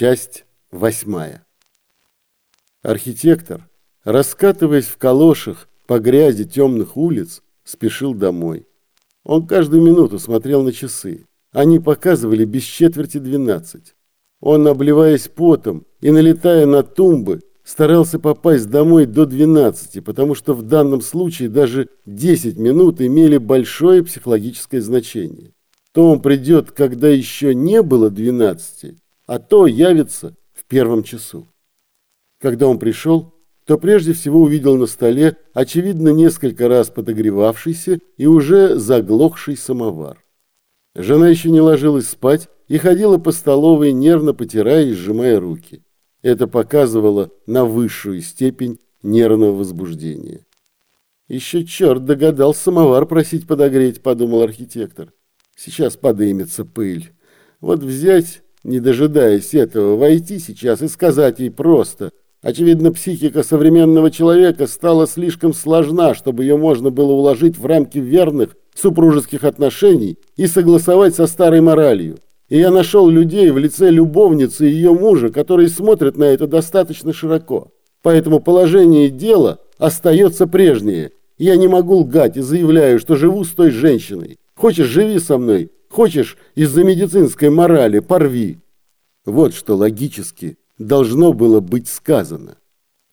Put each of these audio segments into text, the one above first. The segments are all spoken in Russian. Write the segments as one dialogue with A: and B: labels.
A: Часть восьмая. Архитектор, раскатываясь в калошах по грязи темных улиц, спешил домой. Он каждую минуту смотрел на часы. Они показывали без четверти двенадцать. Он, обливаясь потом и налетая на тумбы, старался попасть домой до 12, потому что в данном случае даже 10 минут имели большое психологическое значение. То он придет, когда еще не было 12, а то явится в первом часу. Когда он пришел, то прежде всего увидел на столе, очевидно, несколько раз подогревавшийся и уже заглохший самовар. Жена еще не ложилась спать и ходила по столовой, нервно потирая и сжимая руки. Это показывало на высшую степень нервного возбуждения. «Еще черт догадал самовар просить подогреть», — подумал архитектор. «Сейчас подымется пыль. Вот взять, не дожидаясь этого, войти сейчас и сказать ей просто. Очевидно, психика современного человека стала слишком сложна, чтобы ее можно было уложить в рамки верных супружеских отношений и согласовать со старой моралью. И я нашел людей в лице любовницы и ее мужа, которые смотрят на это достаточно широко. Поэтому положение дела остается прежнее. Я не могу лгать и заявляю, что живу с той женщиной. Хочешь, живи со мной. Хочешь, из-за медицинской морали порви. Вот что логически должно было быть сказано.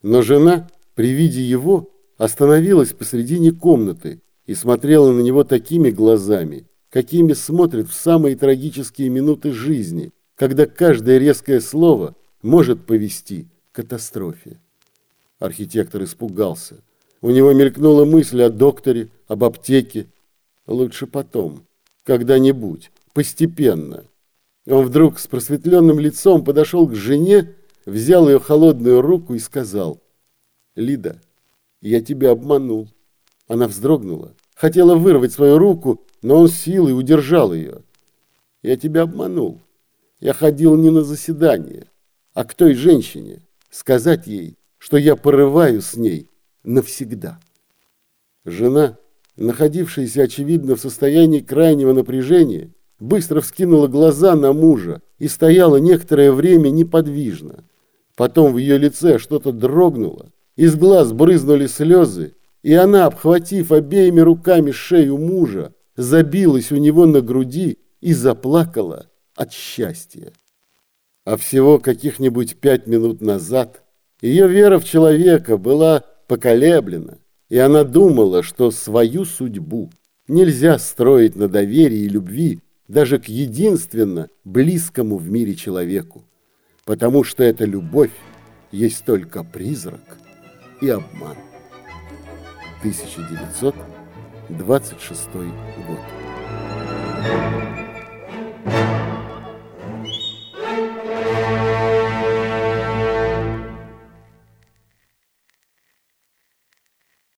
A: Но жена при виде его остановилась посредине комнаты и смотрела на него такими глазами, какими смотрят в самые трагические минуты жизни, когда каждое резкое слово может повести к катастрофе. Архитектор испугался. У него мелькнула мысль о докторе, об аптеке. Лучше потом, когда-нибудь, постепенно. Он вдруг с просветленным лицом подошел к жене, взял ее холодную руку и сказал, «Лида, я тебя обманул». Она вздрогнула, хотела вырвать свою руку, но он силой удержал ее. Я тебя обманул. Я ходил не на заседание, а к той женщине, сказать ей, что я порываю с ней навсегда. Жена, находившаяся, очевидно, в состоянии крайнего напряжения, быстро вскинула глаза на мужа и стояла некоторое время неподвижно. Потом в ее лице что-то дрогнуло, из глаз брызнули слезы, и она, обхватив обеими руками шею мужа, забилась у него на груди и заплакала от счастья. А всего каких-нибудь пять минут назад ее вера в человека была поколеблена, и она думала, что свою судьбу нельзя строить на доверии и любви даже к единственно близкому в мире человеку, потому что эта любовь есть только призрак и обман. 1900 26 год.